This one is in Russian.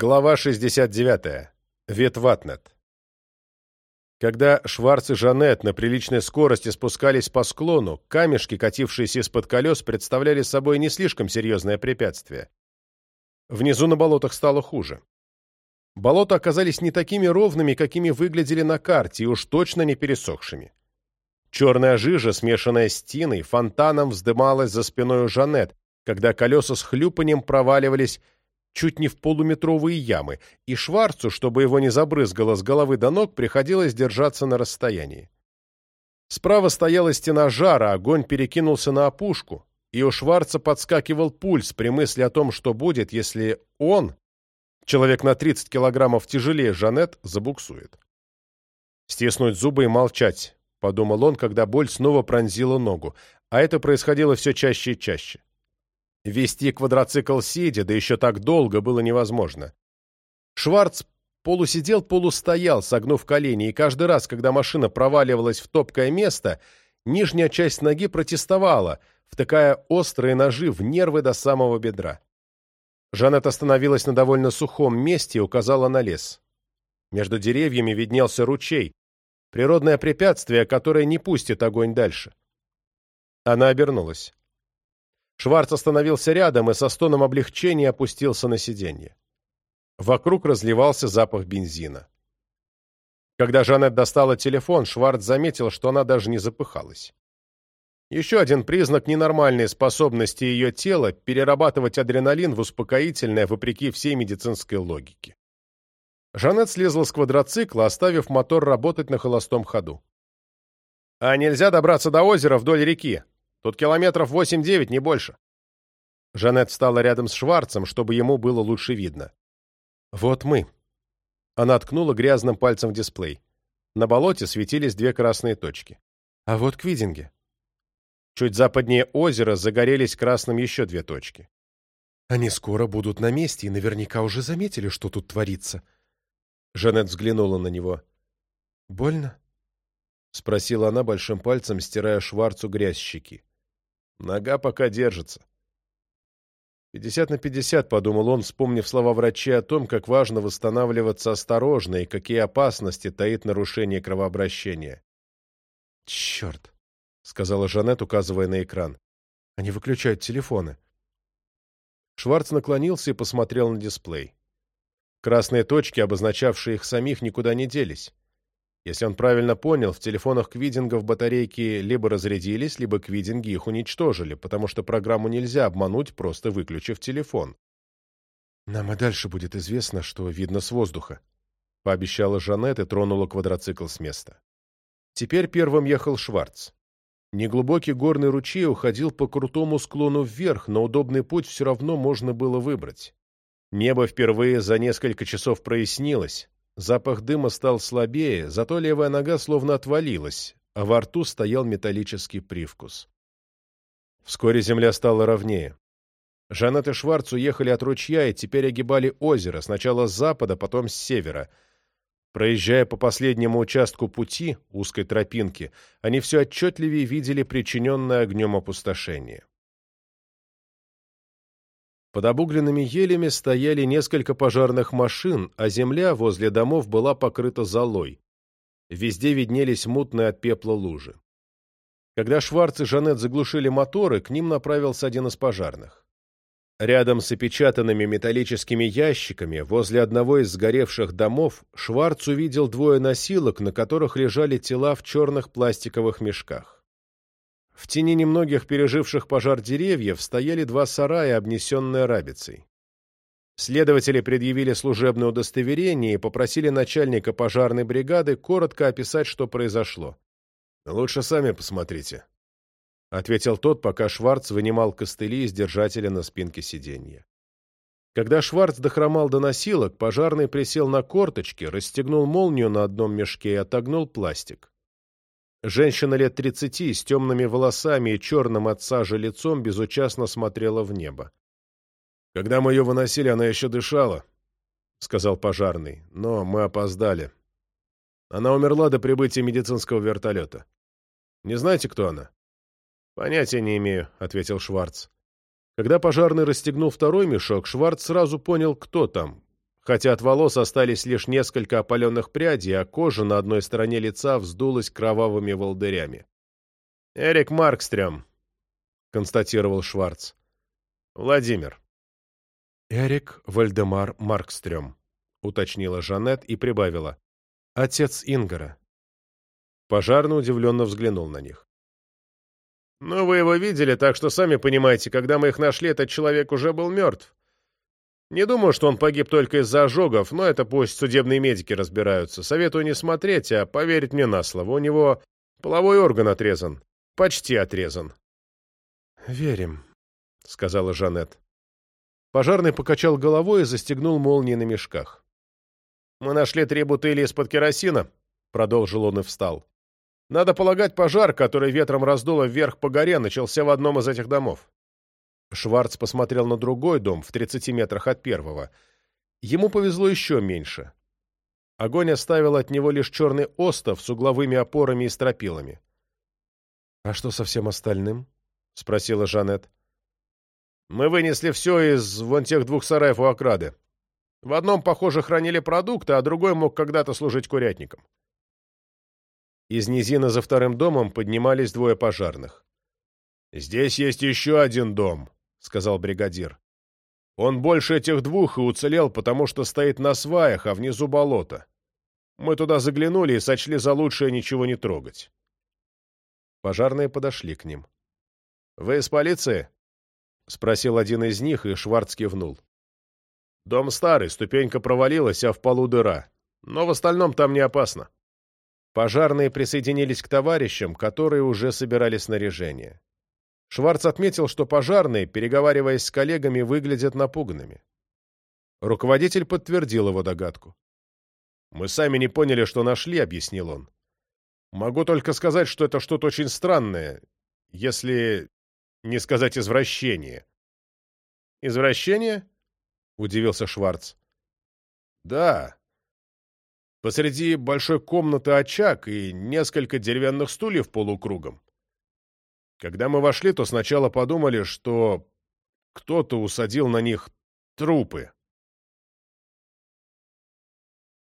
Глава 69. Ветватнет. Когда Шварц и Жанет на приличной скорости спускались по склону, камешки, катившиеся из-под колес, представляли собой не слишком серьезное препятствие. Внизу на болотах стало хуже. Болота оказались не такими ровными, какими выглядели на карте, и уж точно не пересохшими. Черная жижа, смешанная с тиной, фонтаном вздымалась за спиной у Жанет, когда колеса с хлюпанием проваливались чуть не в полуметровые ямы, и Шварцу, чтобы его не забрызгало с головы до ног, приходилось держаться на расстоянии. Справа стояла стена жара, огонь перекинулся на опушку, и у Шварца подскакивал пульс при мысли о том, что будет, если он, человек на 30 килограммов тяжелее Жанет, забуксует. Стеснуть зубы и молчать», — подумал он, когда боль снова пронзила ногу, а это происходило все чаще и чаще. Вести квадроцикл сидя, да еще так долго, было невозможно. Шварц полусидел, полустоял, согнув колени, и каждый раз, когда машина проваливалась в топкое место, нижняя часть ноги протестовала, втыкая острые ножи в нервы до самого бедра. Жанет остановилась на довольно сухом месте и указала на лес. Между деревьями виднелся ручей, природное препятствие, которое не пустит огонь дальше. Она обернулась. Шварц остановился рядом и со стоном облегчения опустился на сиденье. Вокруг разливался запах бензина. Когда Жанет достала телефон, Шварц заметил, что она даже не запыхалась. Еще один признак ненормальной способности ее тела перерабатывать адреналин в успокоительное вопреки всей медицинской логике. Жанет слезла с квадроцикла, оставив мотор работать на холостом ходу. «А нельзя добраться до озера вдоль реки?» Тут километров восемь-девять, не больше». Жанет встала рядом с Шварцем, чтобы ему было лучше видно. «Вот мы». Она ткнула грязным пальцем в дисплей. На болоте светились две красные точки. «А вот Квидинге». Чуть западнее озера загорелись красным еще две точки. «Они скоро будут на месте и наверняка уже заметили, что тут творится». Жанет взглянула на него. «Больно?» — спросила она большим пальцем, стирая Шварцу грязь щеки. Нога пока держится. 50 на 50, подумал он, вспомнив слова врачей о том, как важно восстанавливаться осторожно и какие опасности таит нарушение кровообращения. «Черт!» — сказала Жанет, указывая на экран. «Они выключают телефоны». Шварц наклонился и посмотрел на дисплей. Красные точки, обозначавшие их самих, никуда не делись. Если он правильно понял, в телефонах квидингов батарейки либо разрядились, либо квидинги их уничтожили, потому что программу нельзя обмануть, просто выключив телефон. «Нам и дальше будет известно, что видно с воздуха», — пообещала Жанет и тронула квадроцикл с места. Теперь первым ехал Шварц. Неглубокий горный ручей уходил по крутому склону вверх, но удобный путь все равно можно было выбрать. Небо впервые за несколько часов прояснилось, Запах дыма стал слабее, зато левая нога словно отвалилась, а во рту стоял металлический привкус. Вскоре земля стала ровнее. Жанет и Шварц уехали от ручья и теперь огибали озеро, сначала с запада, потом с севера. Проезжая по последнему участку пути, узкой тропинки, они все отчетливее видели причиненное огнем опустошение. Под обугленными елями стояли несколько пожарных машин, а земля возле домов была покрыта золой. Везде виднелись мутные от пепла лужи. Когда Шварц и Жанет заглушили моторы, к ним направился один из пожарных. Рядом с опечатанными металлическими ящиками возле одного из сгоревших домов Шварц увидел двое носилок, на которых лежали тела в черных пластиковых мешках. В тени немногих переживших пожар деревьев стояли два сарая, обнесенные рабицей. Следователи предъявили служебное удостоверение и попросили начальника пожарной бригады коротко описать, что произошло. «Лучше сами посмотрите», — ответил тот, пока Шварц вынимал костыли из держателя на спинке сиденья. Когда Шварц дохромал до носилок, пожарный присел на корточки, расстегнул молнию на одном мешке и отогнул пластик. Женщина лет тридцати, с темными волосами и черным от сажи лицом, безучастно смотрела в небо. «Когда мы ее выносили, она еще дышала», — сказал пожарный, — «но мы опоздали. Она умерла до прибытия медицинского вертолета. Не знаете, кто она?» «Понятия не имею», — ответил Шварц. Когда пожарный расстегнул второй мешок, Шварц сразу понял, кто там, Хотя от волос остались лишь несколько опаленных прядей, а кожа на одной стороне лица вздулась кровавыми волдырями. «Эрик Маркстрем», — констатировал Шварц. «Владимир». «Эрик Вальдемар Маркстрем», — уточнила Жанет и прибавила. «Отец Ингара». Пожарно удивленно взглянул на них. «Ну, вы его видели, так что сами понимаете, когда мы их нашли, этот человек уже был мертв. Не думаю, что он погиб только из-за ожогов, но это пусть судебные медики разбираются. Советую не смотреть, а поверить мне на слово. У него половой орган отрезан. Почти отрезан. «Верим», — сказала Жанет. Пожарный покачал головой и застегнул молнии на мешках. «Мы нашли три бутыли из-под керосина», — продолжил он и встал. «Надо полагать, пожар, который ветром раздуло вверх по горе, начался в одном из этих домов. Шварц посмотрел на другой дом в 30 метрах от первого. Ему повезло еще меньше. Огонь оставил от него лишь черный остов с угловыми опорами и стропилами. «А что со всем остальным?» — спросила Жанет. «Мы вынесли все из вон тех двух сараев у окрады. В одном, похоже, хранили продукты, а другой мог когда-то служить курятником». Из низины за вторым домом поднимались двое пожарных. «Здесь есть еще один дом», — сказал бригадир. «Он больше этих двух и уцелел, потому что стоит на сваях, а внизу болото. Мы туда заглянули и сочли за лучшее ничего не трогать». Пожарные подошли к ним. «Вы из полиции?» — спросил один из них, и Шварц кивнул. «Дом старый, ступенька провалилась, а в полу дыра. Но в остальном там не опасно». Пожарные присоединились к товарищам, которые уже собирали снаряжение. Шварц отметил, что пожарные, переговариваясь с коллегами, выглядят напуганными. Руководитель подтвердил его догадку. «Мы сами не поняли, что нашли», — объяснил он. «Могу только сказать, что это что-то очень странное, если не сказать извращение». «Извращение?» — удивился Шварц. «Да. Посреди большой комнаты очаг и несколько деревянных стульев полукругом. Когда мы вошли, то сначала подумали, что кто-то усадил на них трупы.